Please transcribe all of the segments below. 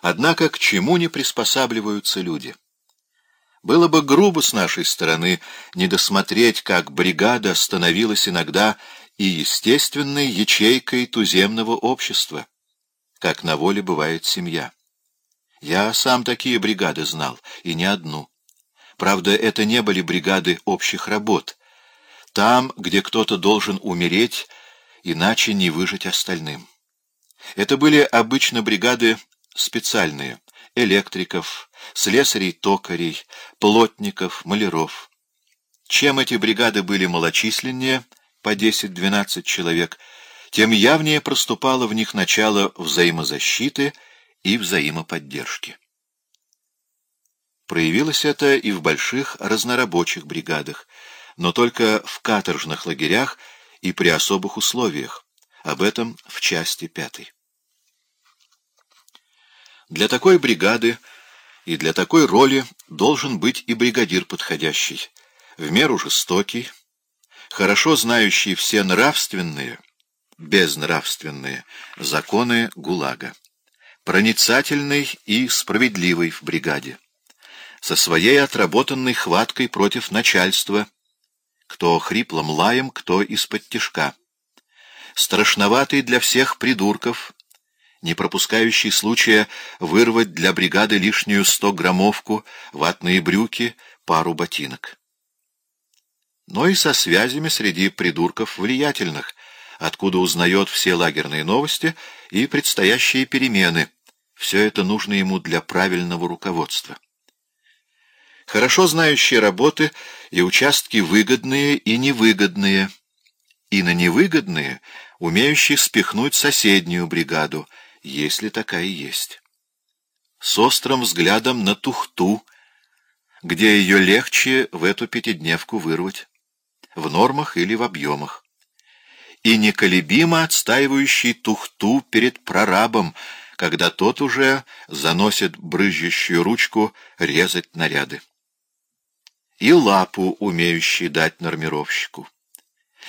Однако к чему не приспосабливаются люди? Было бы грубо с нашей стороны не досмотреть, как бригада становилась иногда и естественной ячейкой туземного общества, как на воле бывает семья. Я сам такие бригады знал, и не одну. Правда, это не были бригады общих работ. Там, где кто-то должен умереть, иначе не выжить остальным. Это были обычно бригады специальные — электриков, слесарей-токарей, плотников, маляров. Чем эти бригады были малочисленнее, по 10-12 человек, тем явнее проступало в них начало взаимозащиты и взаимоподдержки. Проявилось это и в больших разнорабочих бригадах, но только в каторжных лагерях и при особых условиях. Об этом в части пятой. Для такой бригады и для такой роли должен быть и бригадир подходящий, в меру жестокий, хорошо знающий все нравственные, безнравственные законы ГУЛАГа, проницательный и справедливый в бригаде, со своей отработанной хваткой против начальства, кто хриплым лаем, кто из-под тишка, страшноватый для всех придурков, не пропускающий случая вырвать для бригады лишнюю стограммовку, ватные брюки, пару ботинок. Но и со связями среди придурков влиятельных, откуда узнает все лагерные новости и предстоящие перемены. Все это нужно ему для правильного руководства. Хорошо знающие работы и участки выгодные и невыгодные, и на невыгодные умеющие спихнуть соседнюю бригаду — если такая есть. С острым взглядом на тухту, где ее легче в эту пятидневку вырвать, в нормах или в объемах, и неколебимо отстаивающий тухту перед прорабом, когда тот уже заносит брызжущую ручку резать наряды. И лапу, умеющий дать нормировщику,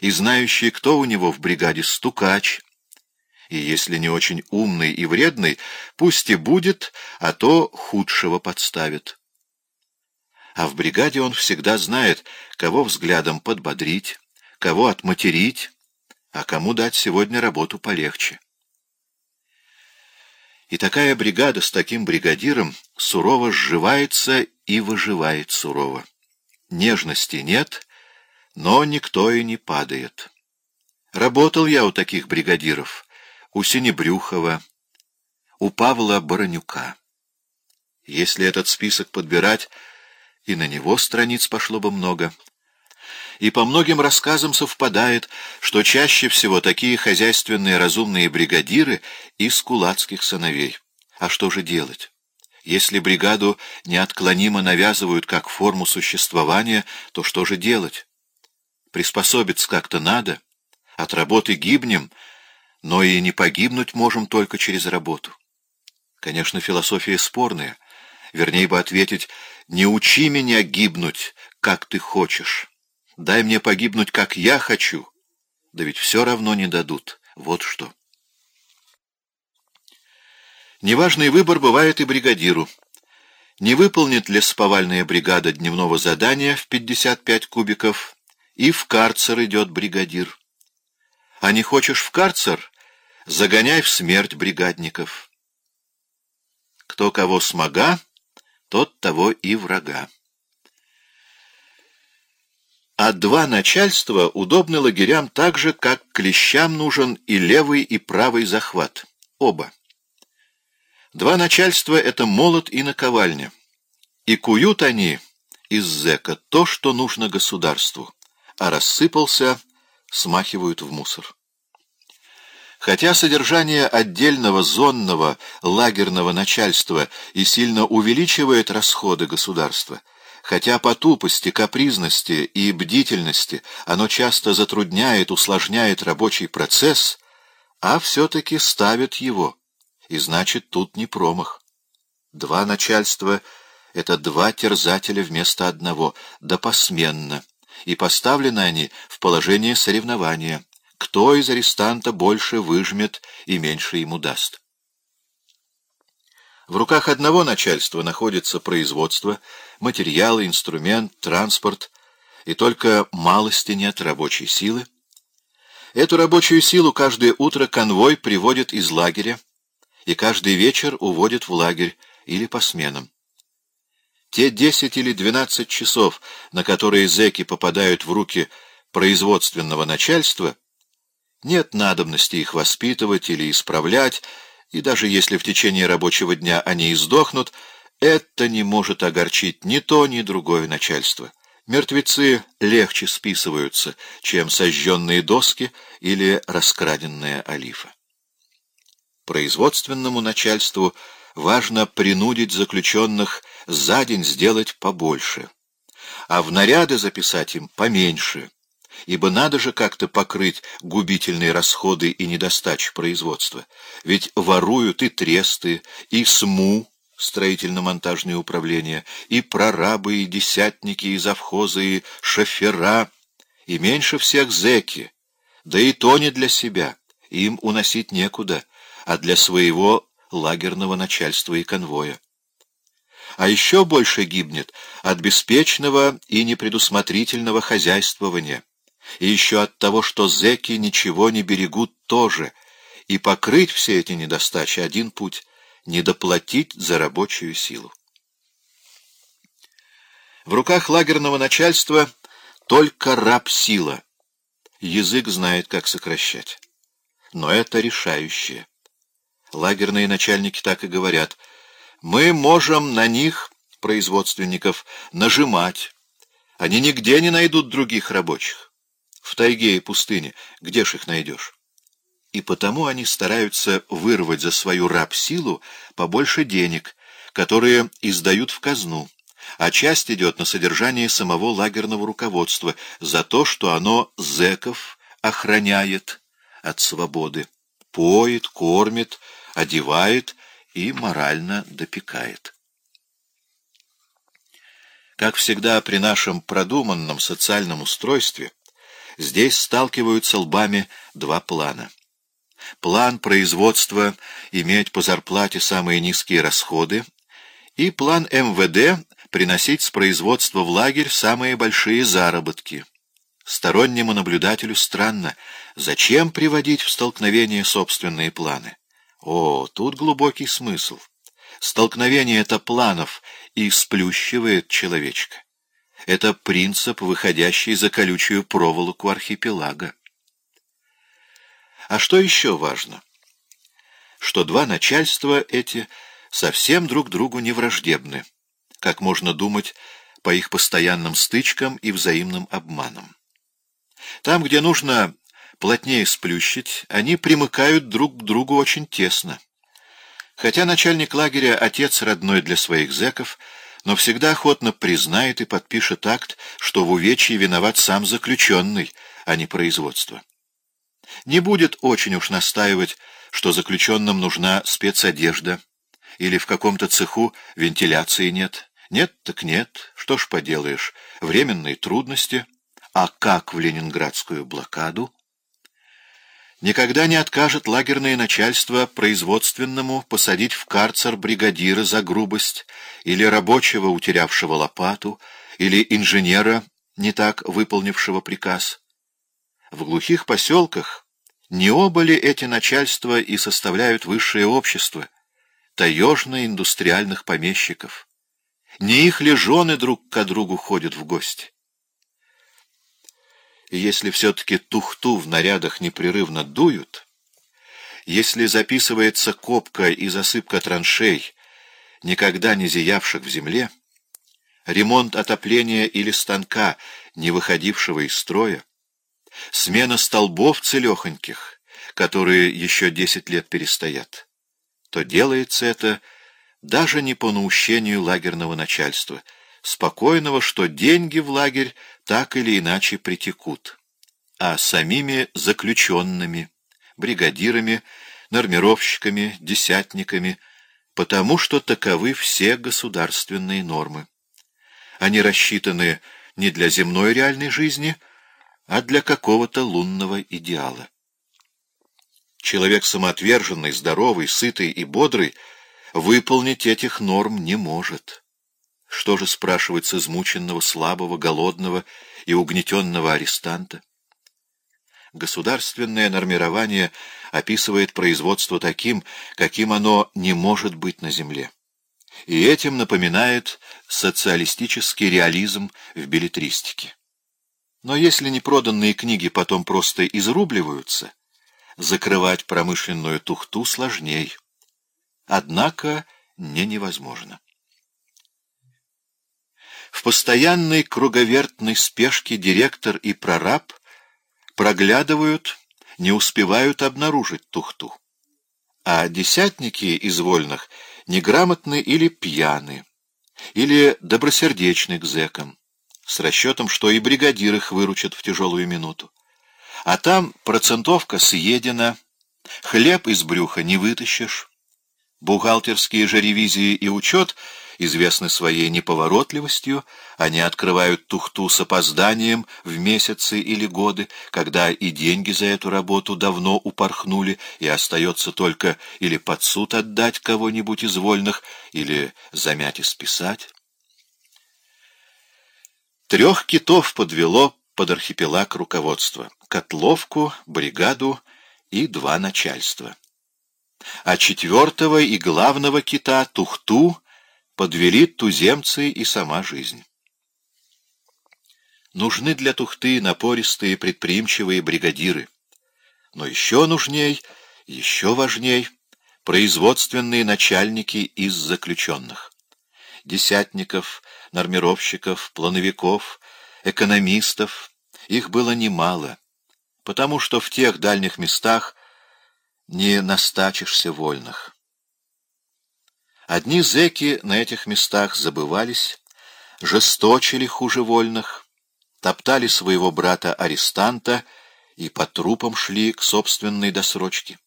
и знающий, кто у него в бригаде стукач, и если не очень умный и вредный, пусть и будет, а то худшего подставит. А в бригаде он всегда знает, кого взглядом подбодрить, кого отматерить, а кому дать сегодня работу полегче. И такая бригада с таким бригадиром сурово сживается и выживает сурово. Нежности нет, но никто и не падает. Работал я у таких бригадиров — у Синебрюхова, у Павла Баранюка. Если этот список подбирать, и на него страниц пошло бы много. И по многим рассказам совпадает, что чаще всего такие хозяйственные разумные бригадиры из кулацких сыновей. А что же делать? Если бригаду неотклонимо навязывают как форму существования, то что же делать? Приспособиться как-то надо. От работы гибнем — но и не погибнуть можем только через работу. Конечно, философия спорная. Вернее бы ответить, не учи меня гибнуть, как ты хочешь. Дай мне погибнуть, как я хочу. Да ведь все равно не дадут. Вот что. Неважный выбор бывает и бригадиру. Не выполнит ли сповальная бригада дневного задания в 55 кубиков, и в карцер идет бригадир. А не хочешь в карцер, загоняй в смерть бригадников. Кто кого смога, тот того и врага. А два начальства удобны лагерям так же, как клещам нужен и левый, и правый захват. Оба. Два начальства — это молот и наковальня. И куют они из зэка то, что нужно государству, а рассыпался, смахивают в мусор. Хотя содержание отдельного зонного лагерного начальства и сильно увеличивает расходы государства, хотя по тупости, капризности и бдительности оно часто затрудняет, усложняет рабочий процесс, а все-таки ставит его, и значит тут не промах. Два начальства — это два терзателя вместо одного, да посменно, и поставлены они в положение соревнования — кто из арестанта больше выжмет и меньше ему даст. В руках одного начальства находится производство, материалы, инструмент, транспорт, и только малости нет рабочей силы. Эту рабочую силу каждое утро конвой приводит из лагеря, и каждый вечер уводит в лагерь или по сменам. Те десять или двенадцать часов, на которые зэки попадают в руки производственного начальства, нет надобности их воспитывать или исправлять, и даже если в течение рабочего дня они издохнут, это не может огорчить ни то, ни другое начальство. Мертвецы легче списываются, чем сожженные доски или раскраденная олифа. Производственному начальству важно принудить заключенных за день сделать побольше, а в наряды записать им поменьше, ибо надо же как-то покрыть губительные расходы и недостачи производства, ведь воруют и тресты, и СМУ, строительно-монтажное управление, и прорабы, и десятники, и завхозы, и шофера, и меньше всех зэки, да и то не для себя, им уносить некуда, а для своего лагерного начальства и конвоя. А еще больше гибнет от беспечного и непредусмотрительного хозяйствования, и еще от того, что зэки ничего не берегут тоже, и покрыть все эти недостачи один путь — не доплатить за рабочую силу. В руках лагерного начальства только раб-сила. Язык знает, как сокращать. Но это решающее. Лагерные начальники так и говорят. Мы можем на них, производственников, нажимать. Они нигде не найдут других рабочих. В тайге и пустыне где ж их найдешь? И потому они стараются вырвать за свою раб-силу побольше денег, которые издают в казну, а часть идет на содержание самого лагерного руководства за то, что оно зэков охраняет от свободы, поет, кормит, одевает и морально допекает. Как всегда при нашем продуманном социальном устройстве, здесь сталкиваются лбами два плана. План производства иметь по зарплате самые низкие расходы и план МВД приносить с производства в лагерь самые большие заработки. Стороннему наблюдателю странно, зачем приводить в столкновение собственные планы? О, тут глубокий смысл. Столкновение это планов и сплющивает человечка. Это принцип, выходящий за колючую проволоку архипелага. А что еще важно? Что два начальства эти совсем друг другу не враждебны, как можно думать по их постоянным стычкам и взаимным обманам. Там, где нужно плотнее сплющить, они примыкают друг к другу очень тесно. Хотя начальник лагеря — отец родной для своих зэков, но всегда охотно признает и подпишет акт, что в увечье виноват сам заключенный, а не производство. Не будет очень уж настаивать, что заключенным нужна спецодежда, или в каком-то цеху вентиляции нет. Нет так нет, что ж поделаешь, временные трудности. А как в ленинградскую блокаду? Никогда не откажет лагерное начальство производственному посадить в карцер бригадира за грубость, или рабочего, утерявшего лопату, или инженера, не так выполнившего приказ. В глухих поселках не оба ли эти начальства и составляют высшее общество, таежно-индустриальных помещиков? Не их ли жены друг к другу ходят в гости? Если все-таки тухту в нарядах непрерывно дуют, если записывается копка и засыпка траншей, никогда не зиявших в земле, ремонт отопления или станка, не выходившего из строя, смена столбов целехоньких, которые еще десять лет перестоят, то делается это даже не по наущению лагерного начальства, спокойного, что деньги в лагерь так или иначе притекут, а самими заключенными, бригадирами, нормировщиками, десятниками, потому что таковы все государственные нормы. Они рассчитаны не для земной реальной жизни, а для какого-то лунного идеала. Человек самоотверженный, здоровый, сытый и бодрый выполнить этих норм не может. Что же спрашивать с измученного, слабого, голодного и угнетенного арестанта? Государственное нормирование описывает производство таким, каким оно не может быть на земле. И этим напоминает социалистический реализм в билетристике. Но если непроданные книги потом просто изрубливаются, закрывать промышленную тухту сложней. Однако не невозможно. В постоянной круговертной спешке директор и прораб проглядывают, не успевают обнаружить тухту. А десятники из вольных неграмотны или пьяны, или добросердечны к зэкам, с расчетом, что и бригадир их выручит в тяжелую минуту. А там процентовка съедена, хлеб из брюха не вытащишь. Бухгалтерские же ревизии и учет известны своей неповоротливостью, они открывают тухту с опозданием в месяцы или годы, когда и деньги за эту работу давно упорхнули, и остается только или под суд отдать кого-нибудь из вольных, или замять и списать. Трех китов подвело под архипелаг руководства — котловку, бригаду и два начальства. А четвертого и главного кита, Тухту, подвели туземцы и сама жизнь. Нужны для Тухты напористые предприимчивые бригадиры. Но еще нужней, еще важней — производственные начальники из заключенных. Десятников, нормировщиков, плановиков, экономистов, их было немало, потому что в тех дальних местах не настачишься вольных. Одни зэки на этих местах забывались, жесточили хуже вольных, топтали своего брата-арестанта и по трупам шли к собственной досрочке.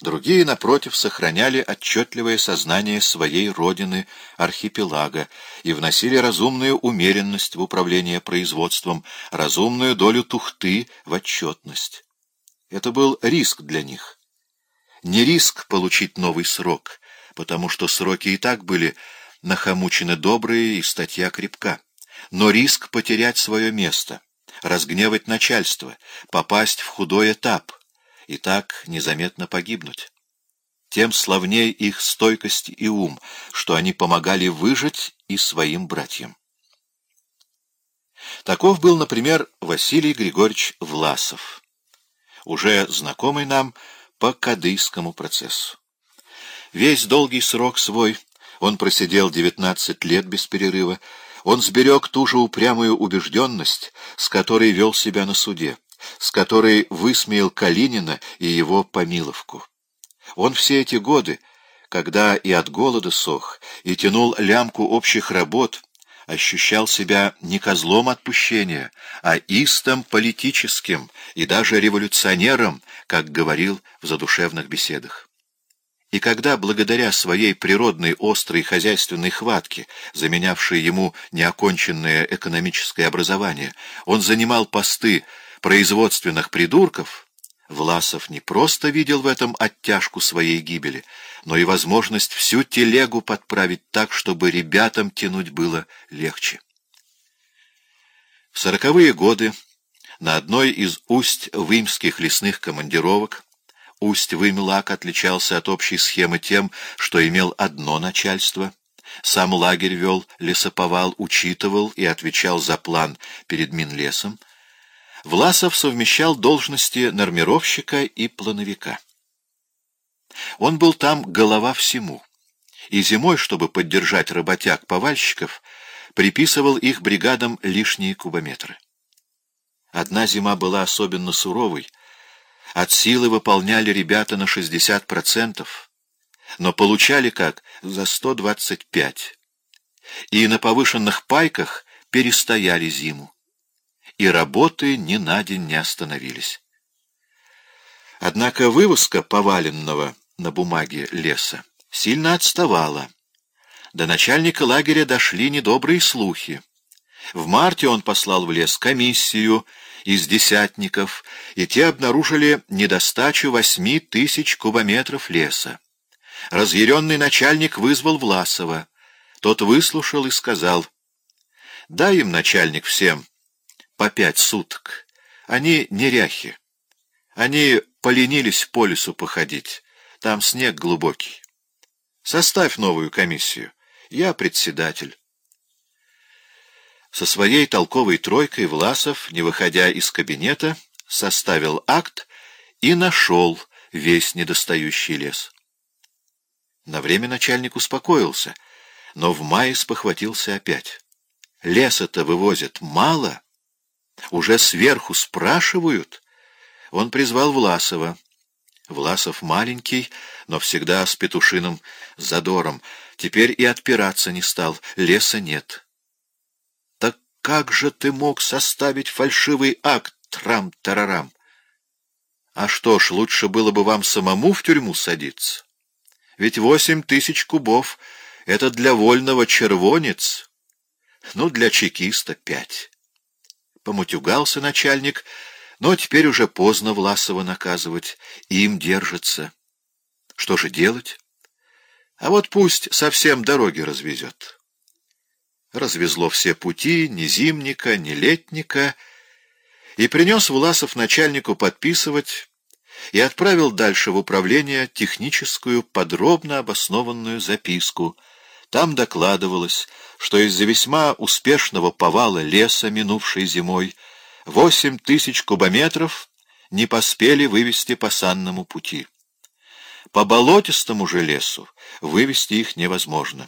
Другие, напротив, сохраняли отчетливое сознание своей родины, архипелага, и вносили разумную умеренность в управление производством, разумную долю тухты в отчетность. Это был риск для них. Не риск получить новый срок, потому что сроки и так были нахомучены добрые и статья крепка, но риск потерять свое место, разгневать начальство, попасть в худой этап — и так незаметно погибнуть. Тем славнее их стойкость и ум, что они помогали выжить и своим братьям. Таков был, например, Василий Григорьевич Власов, уже знакомый нам по кадыйскому процессу. Весь долгий срок свой он просидел 19 лет без перерыва, он сберег ту же упрямую убежденность, с которой вел себя на суде, с которой высмеял Калинина и его помиловку. Он все эти годы, когда и от голода сох, и тянул лямку общих работ, ощущал себя не козлом отпущения, а истом политическим и даже революционером, как говорил в задушевных беседах. И когда, благодаря своей природной острой хозяйственной хватке, заменявшей ему неоконченное экономическое образование, он занимал посты производственных придурков, Власов не просто видел в этом оттяжку своей гибели, но и возможность всю телегу подправить так, чтобы ребятам тянуть было легче. В сороковые годы на одной из усть-вымских лесных командировок Усть-Вымлак отличался от общей схемы тем, что имел одно начальство. Сам лагерь вел, лесоповал, учитывал и отвечал за план перед Минлесом, Власов совмещал должности нормировщика и плановика. Он был там голова всему, и зимой, чтобы поддержать работяг-повальщиков, приписывал их бригадам лишние кубометры. Одна зима была особенно суровой, от силы выполняли ребята на 60%, но получали как за 125, и на повышенных пайках перестояли зиму и работы ни на день не остановились. Однако вывозка поваленного на бумаге леса сильно отставала. До начальника лагеря дошли недобрые слухи. В марте он послал в лес комиссию из десятников, и те обнаружили недостачу восьми тысяч кубометров леса. Разъяренный начальник вызвал Власова. Тот выслушал и сказал, «Дай им, начальник, всем по пять суток. Они неряхи. Они поленились по лесу походить. Там снег глубокий. Составь новую комиссию. Я председатель». Со своей толковой тройкой Власов, не выходя из кабинета, составил акт и нашел весь недостающий лес. На время начальник успокоился, но в мае спохватился опять. Леса-то вывозят мало. Уже сверху спрашивают. Он призвал Власова. Власов маленький, но всегда с петушиным задором. Теперь и отпираться не стал. Леса нет. Так как же ты мог составить фальшивый акт, трам-тарарам? А что ж, лучше было бы вам самому в тюрьму садиться. Ведь восемь тысяч кубов — это для вольного червонец, ну, для чекиста пять. Помутюгался начальник, но теперь уже поздно Власова наказывать, им держится. Что же делать? А вот пусть совсем дороги развезет. Развезло все пути, ни зимника, ни летника, и принес Власов начальнику подписывать и отправил дальше в управление техническую подробно обоснованную записку. Там докладывалось, что из-за весьма успешного повала леса, минувшей зимой, восемь тысяч кубометров не поспели вывести по санному пути. По болотистому же лесу вывести их невозможно.